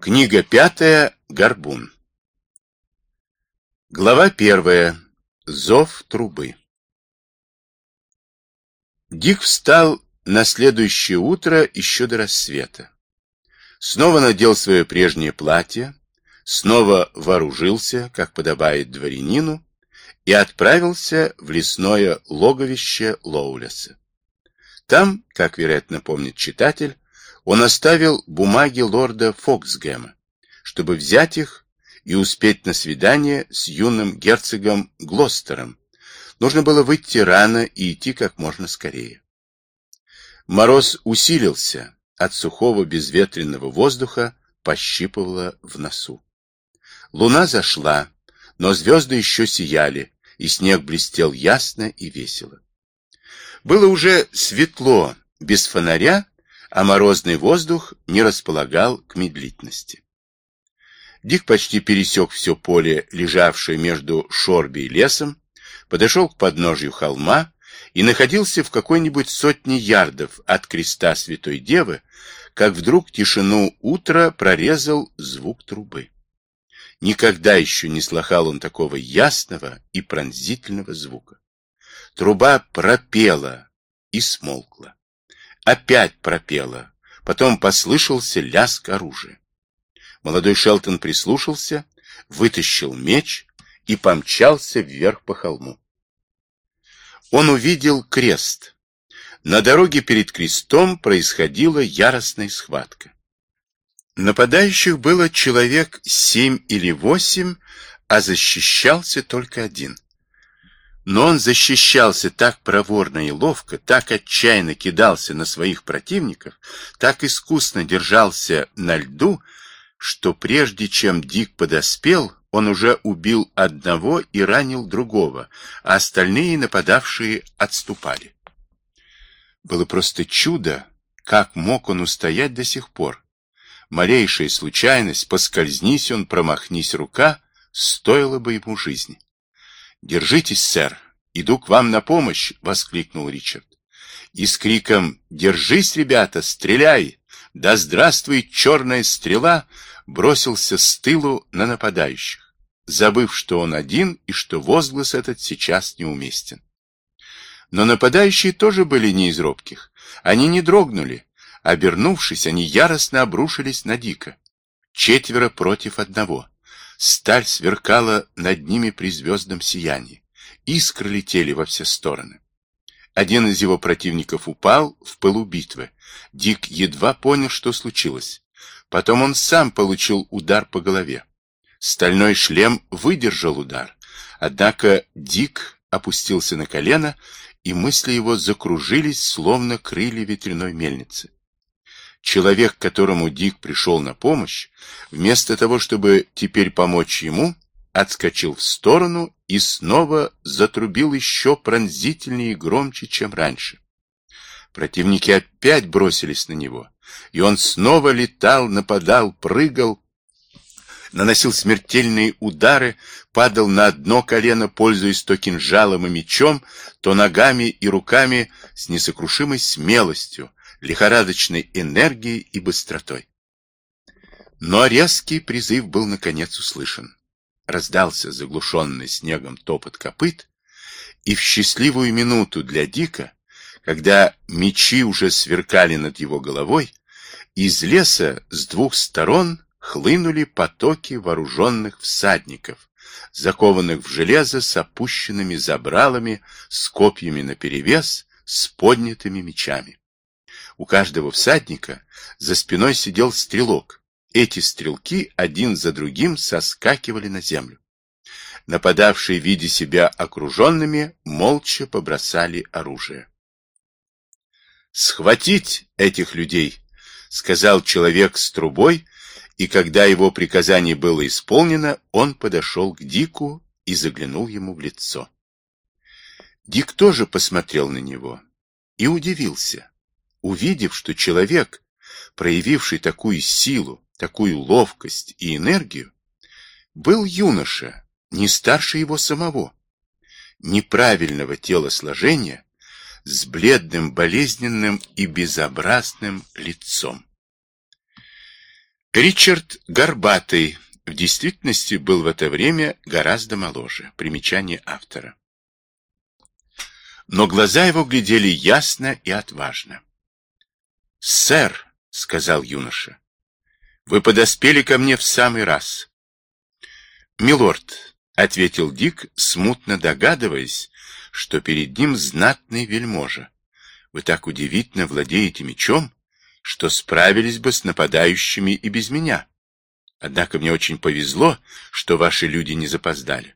Книга пятая. Горбун. Глава первая. Зов трубы. Дик встал на следующее утро еще до рассвета. Снова надел свое прежнее платье, снова вооружился, как подобает дворянину, и отправился в лесное логовище Лоулеса. Там, как вероятно помнит читатель, он оставил бумаги лорда Фоксгэма, чтобы взять их и успеть на свидание с юным герцогом Глостером. Нужно было выйти рано и идти как можно скорее. Мороз усилился, от сухого безветренного воздуха пощипывало в носу. Луна зашла, но звезды еще сияли, и снег блестел ясно и весело. Было уже светло, без фонаря, а морозный воздух не располагал к медлительности. Дик почти пересек все поле, лежавшее между Шорби и лесом, подошел к подножью холма и находился в какой-нибудь сотне ярдов от креста Святой Девы, как вдруг тишину утра прорезал звук трубы. Никогда еще не слыхал он такого ясного и пронзительного звука. Труба пропела и смолкла опять пропела. Потом послышался лязг оружия. Молодой Шелтон прислушался, вытащил меч и помчался вверх по холму. Он увидел крест. На дороге перед крестом происходила яростная схватка. Нападающих было человек семь или восемь, а защищался только один. Но он защищался так проворно и ловко, так отчаянно кидался на своих противников, так искусно держался на льду, что прежде чем Дик подоспел, он уже убил одного и ранил другого, а остальные нападавшие отступали. Было просто чудо, как мог он устоять до сих пор. Малейшая случайность, поскользнись он, промахнись рука, стоила бы ему жизни. «Держитесь, сэр! Иду к вам на помощь!» — воскликнул Ричард. И с криком «Держись, ребята! Стреляй! Да здравствует черная стрела!» бросился с тылу на нападающих, забыв, что он один и что возглас этот сейчас неуместен. Но нападающие тоже были не из робких. Они не дрогнули. Обернувшись, они яростно обрушились на Дика. Четверо против одного. Сталь сверкала над ними при звездном сиянии. Искры летели во все стороны. Один из его противников упал в пылу битвы. Дик едва понял, что случилось. Потом он сам получил удар по голове. Стальной шлем выдержал удар. Однако Дик опустился на колено, и мысли его закружились, словно крылья ветряной мельницы. Человек, которому Дик пришел на помощь, вместо того, чтобы теперь помочь ему, отскочил в сторону и снова затрубил еще пронзительнее и громче, чем раньше. Противники опять бросились на него, и он снова летал, нападал, прыгал, наносил смертельные удары, падал на одно колено, пользуясь то кинжалом и мечом, то ногами и руками с несокрушимой смелостью, лихорадочной энергией и быстротой. Но резкий призыв был наконец услышан. Раздался заглушенный снегом топот копыт, и в счастливую минуту для Дика, когда мечи уже сверкали над его головой, из леса с двух сторон хлынули потоки вооруженных всадников, закованных в железо с опущенными забралами, с копьями наперевес, с поднятыми мечами. У каждого всадника за спиной сидел стрелок. Эти стрелки один за другим соскакивали на землю. Нападавшие, видя себя окруженными, молча побросали оружие. «Схватить этих людей!» — сказал человек с трубой, и когда его приказание было исполнено, он подошел к Дику и заглянул ему в лицо. Дик тоже посмотрел на него и удивился увидев, что человек, проявивший такую силу, такую ловкость и энергию, был юноша, не старше его самого, неправильного телосложения, с бледным, болезненным и безобразным лицом. Ричард Горбатый в действительности был в это время гораздо моложе. Примечание автора. Но глаза его глядели ясно и отважно. «Сэр», — сказал юноша, — «вы подоспели ко мне в самый раз». «Милорд», — ответил Дик, смутно догадываясь, что перед ним знатный вельможа. «Вы так удивительно владеете мечом, что справились бы с нападающими и без меня. Однако мне очень повезло, что ваши люди не запоздали.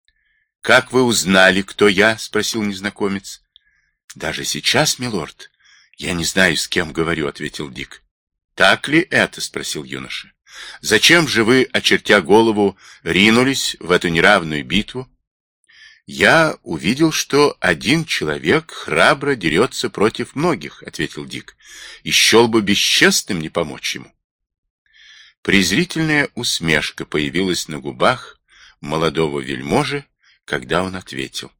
— Как вы узнали, кто я? — спросил незнакомец. — Даже сейчас, милорд, я не знаю, с кем говорю, — ответил Дик. — Так ли это? — спросил юноша. — Зачем же вы, очертя голову, ринулись в эту неравную битву? «Я увидел, что один человек храбро дерется против многих», — ответил Дик, — «и счел бы бесчестным не помочь ему». Презрительная усмешка появилась на губах молодого вельможи, когда он ответил.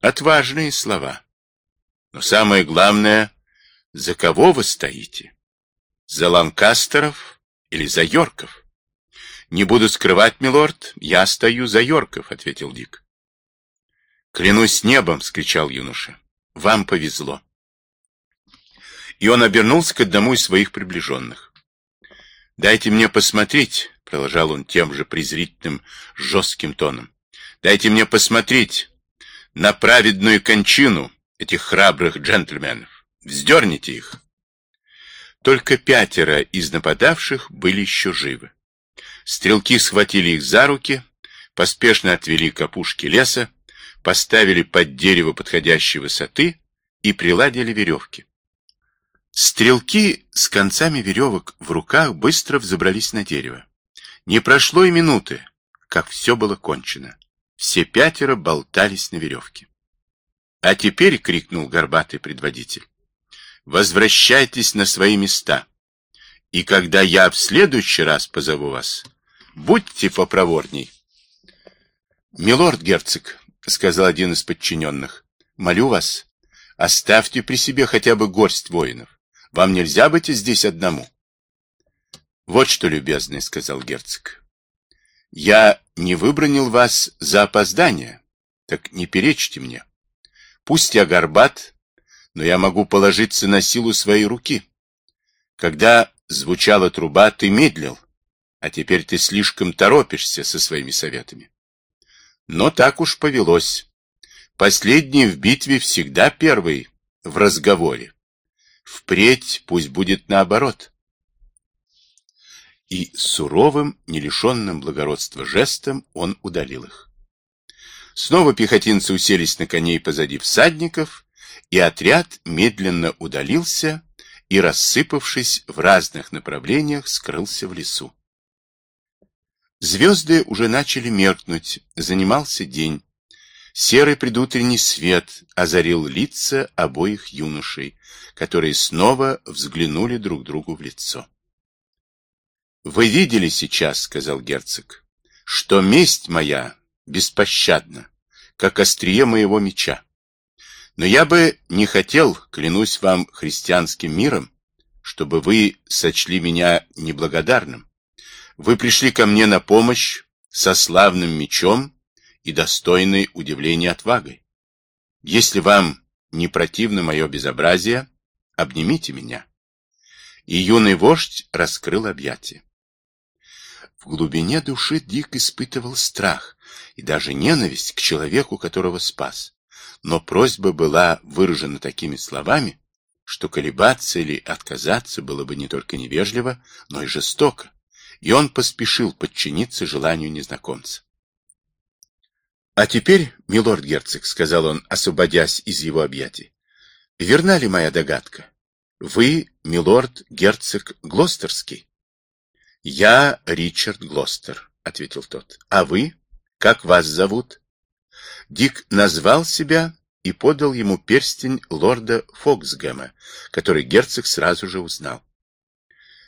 Отважные слова. Но самое главное, за кого вы стоите? За Ланкастеров или за Йорков? Не буду скрывать, милорд, я стою за Йорков, ответил Дик. «Клянусь небом!» — скричал юноша. «Вам повезло!» И он обернулся к одному из своих приближенных. «Дайте мне посмотреть!» — продолжал он тем же презрительным, жестким тоном. «Дайте мне посмотреть на праведную кончину этих храбрых джентльменов. Вздерните их!» Только пятеро из нападавших были еще живы. Стрелки схватили их за руки, поспешно отвели к опушке леса, поставили под дерево подходящей высоты и приладили веревки. Стрелки с концами веревок в руках быстро взобрались на дерево. Не прошло и минуты, как все было кончено. Все пятеро болтались на веревке. «А теперь», — крикнул горбатый предводитель, — «возвращайтесь на свои места, и когда я в следующий раз позову вас, будьте попроворней». «Милорд герцог», — сказал один из подчиненных. — Молю вас, оставьте при себе хотя бы горсть воинов. Вам нельзя быть здесь одному. — Вот что, любезный, — сказал герцог. — Я не выбронил вас за опоздание, так не перечьте мне. Пусть я горбат, но я могу положиться на силу своей руки. Когда звучала труба, ты медлил, а теперь ты слишком торопишься со своими советами. Но так уж повелось. Последний в битве всегда первый в разговоре. Впредь пусть будет наоборот. И суровым, не лишенным благородства жестом он удалил их. Снова пехотинцы уселись на коней позади всадников, и отряд медленно удалился и, рассыпавшись в разных направлениях, скрылся в лесу. Звезды уже начали меркнуть, занимался день. Серый предутренний свет озарил лица обоих юношей, которые снова взглянули друг другу в лицо. «Вы видели сейчас, — сказал герцог, — что месть моя беспощадна, как острие моего меча. Но я бы не хотел, клянусь вам христианским миром, чтобы вы сочли меня неблагодарным. Вы пришли ко мне на помощь со славным мечом и достойной удивления отвагой. Если вам не противно мое безобразие, обнимите меня. И юный вождь раскрыл объятия. В глубине души Дик испытывал страх и даже ненависть к человеку, которого спас. Но просьба была выражена такими словами, что колебаться или отказаться было бы не только невежливо, но и жестоко и он поспешил подчиниться желанию незнакомца. «А теперь, милорд герцог», — сказал он, освободясь из его объятий, — «верна ли моя догадка? Вы, милорд герцог Глостерский?» «Я Ричард Глостер», — ответил тот. «А вы? Как вас зовут?» Дик назвал себя и подал ему перстень лорда Фоксгэма, который герцог сразу же узнал.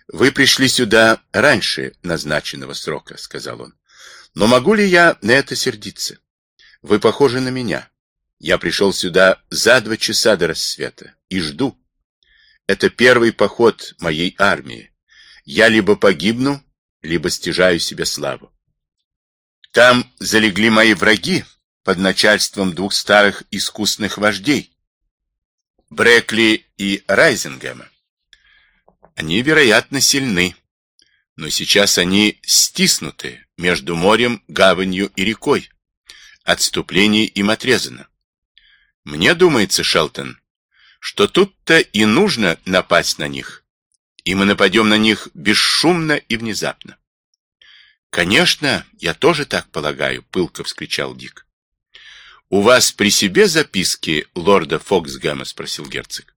«Вы пришли сюда раньше назначенного срока», — сказал он. «Но могу ли я на это сердиться? Вы похожи на меня. Я пришел сюда за два часа до рассвета и жду. Это первый поход моей армии, Я либо погибну, либо стяжаю себе славу. Там залегли мои враги под начальством двух старых искусных вождей, Брекли и Райзингема. Они, вероятно, сильны, но сейчас они стиснуты между морем, гаванью и рекой. Отступление им отрезано. Мне думается, Шелтон, что тут-то и нужно напасть на них, и мы нападем на них бесшумно и внезапно. Конечно, я тоже так полагаю, пылко вскричал Дик. У вас при себе записки лорда Фоксгэма, спросил герцог.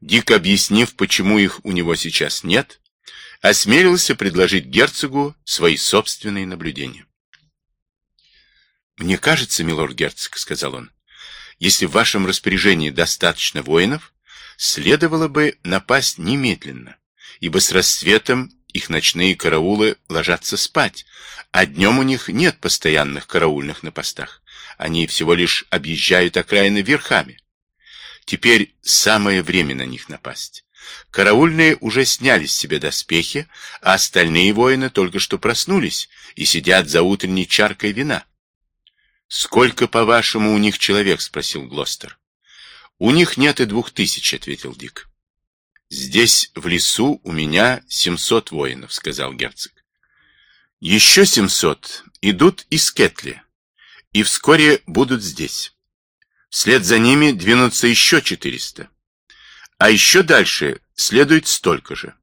Дик, объяснив, почему их у него сейчас нет, осмелился предложить герцогу свои собственные наблюдения. «Мне кажется, милорд герцог», — сказал он, — «если в вашем распоряжении достаточно воинов, следовало бы напасть немедленно, ибо с рассветом их ночные караулы ложатся спать, а днем у них нет постоянных караульных на постах. Они всего лишь объезжают окраины верхами. Теперь самое время на них напасть. Караульные уже сняли с себя доспехи, а остальные воины только что проснулись и сидят за утренней чаркой вина. «Сколько, по-вашему, у них человек?» — спросил Глостер. «У них нет и двух тысяч», — ответил Дик. «Здесь, в лесу, у меня семьсот воинов», — сказал герцог. «Еще семьсот идут из Кетли, и вскоре будут здесь. Вслед за ними двинутся еще четыреста. А еще дальше следует столько же.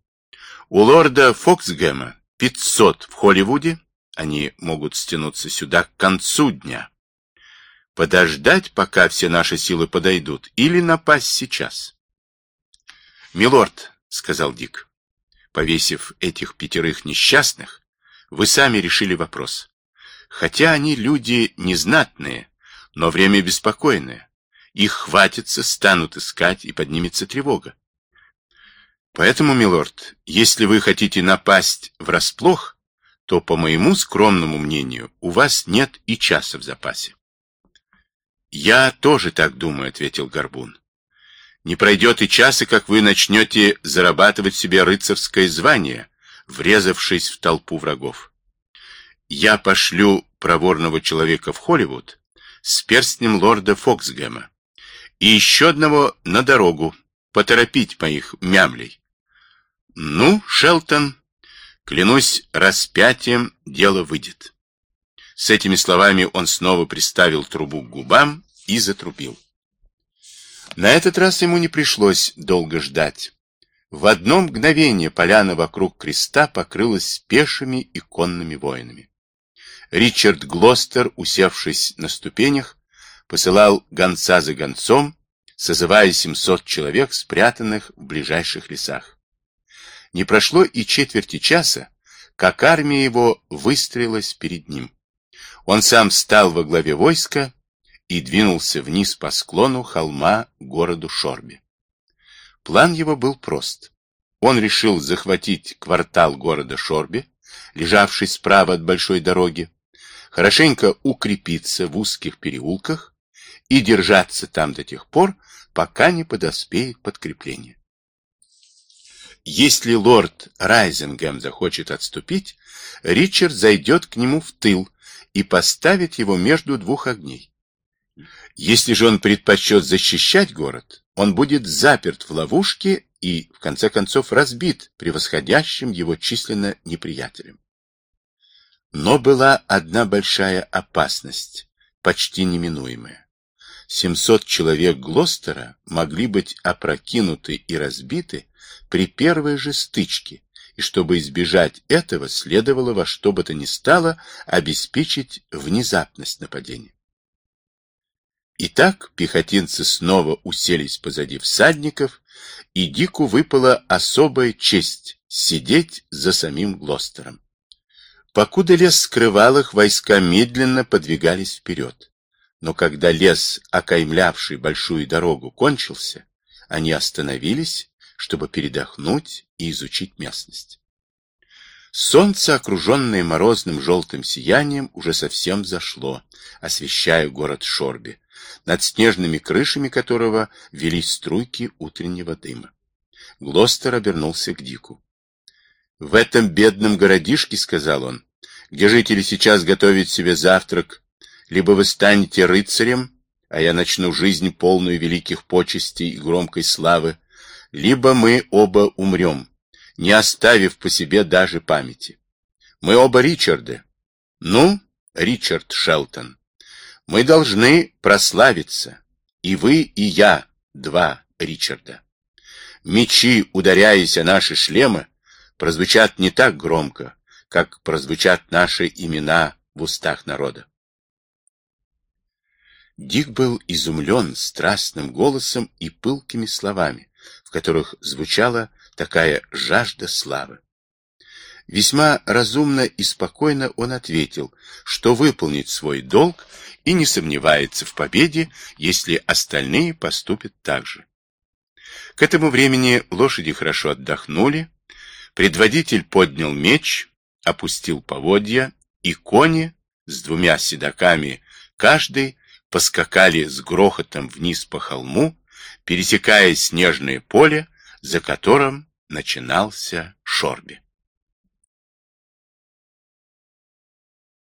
У лорда Фоксгэма 500 в Холливуде, они могут стянуться сюда к концу дня. Подождать, пока все наши силы подойдут, или напасть сейчас? «Милорд», — сказал Дик, повесив этих пятерых несчастных, вы сами решили вопрос. Хотя они люди незнатные, но время беспокойное. Их хватится, станут искать, и поднимется тревога. Поэтому, милорд, если вы хотите напасть врасплох, то, по моему скромному мнению, у вас нет и часа в запасе. «Я тоже так думаю», — ответил Горбун. «Не пройдет и часа, как вы начнете зарабатывать себе рыцарское звание, врезавшись в толпу врагов. Я пошлю проворного человека в Холливуд с перстнем лорда Фоксгэма и еще одного на дорогу, поторопить моих мямлей. Ну, Шелтон, клянусь распятием, дело выйдет. С этими словами он снова приставил трубу к губам и затрубил. На этот раз ему не пришлось долго ждать. В одно мгновение поляна вокруг креста покрылась пешими и конными воинами. Ричард Глостер, усевшись на ступенях, посылал гонца за гонцом, созывая 700 человек, спрятанных в ближайших лесах. Не прошло и четверти часа, как армия его выстроилась перед ним. Он сам встал во главе войска и двинулся вниз по склону холма городу Шорби. План его был прост. Он решил захватить квартал города Шорби, лежавший справа от большой дороги, хорошенько укрепиться в узких переулках и держаться там до тех пор, пока не подоспеет подкрепление. Если лорд Райзингем захочет отступить, Ричард зайдет к нему в тыл и поставит его между двух огней. Если же он предпочтет защищать город, он будет заперт в ловушке и, в конце концов, разбит превосходящим его численно неприятелем. Но была одна большая опасность, почти неминуемая. 700 человек Глостера могли быть опрокинуты и разбиты при первой же стычке, и чтобы избежать этого, следовало во что бы то ни стало обеспечить внезапность нападения. Итак, пехотинцы снова уселись позади всадников, и Дику выпала особая честь сидеть за самим Глостером. Покуда лес скрывал их, войска медленно подвигались вперед. Но когда лес, окаймлявший большую дорогу, кончился, они остановились, чтобы передохнуть и изучить местность. Солнце, окруженное морозным желтым сиянием, уже совсем зашло, освещая город Шорби, над снежными крышами которого велись струйки утреннего дыма. Глостер обернулся к Дику. В этом бедном городишке, сказал он, где жители сейчас готовят себе завтрак, либо вы станете рыцарем, а я начну жизнь полную великих почестей и громкой славы, либо мы оба умрем, не оставив по себе даже памяти. Мы оба Ричарды. Ну, Ричард Шелтон, мы должны прославиться, и вы, и я, два Ричарда. Мечи, ударяясь о наши шлемы, прозвучат не так громко, как прозвучат наши имена в устах народа. Дик был изумлен страстным голосом и пылкими словами, в которых звучала такая жажда славы. Весьма разумно и спокойно он ответил, что выполнит свой долг и не сомневается в победе, если остальные поступят так же. К этому времени лошади хорошо отдохнули, предводитель поднял меч, опустил поводья, и кони с двумя седаками, каждый, поскакали с грохотом вниз по холму, пересекая снежное поле, за которым начинался Шорби.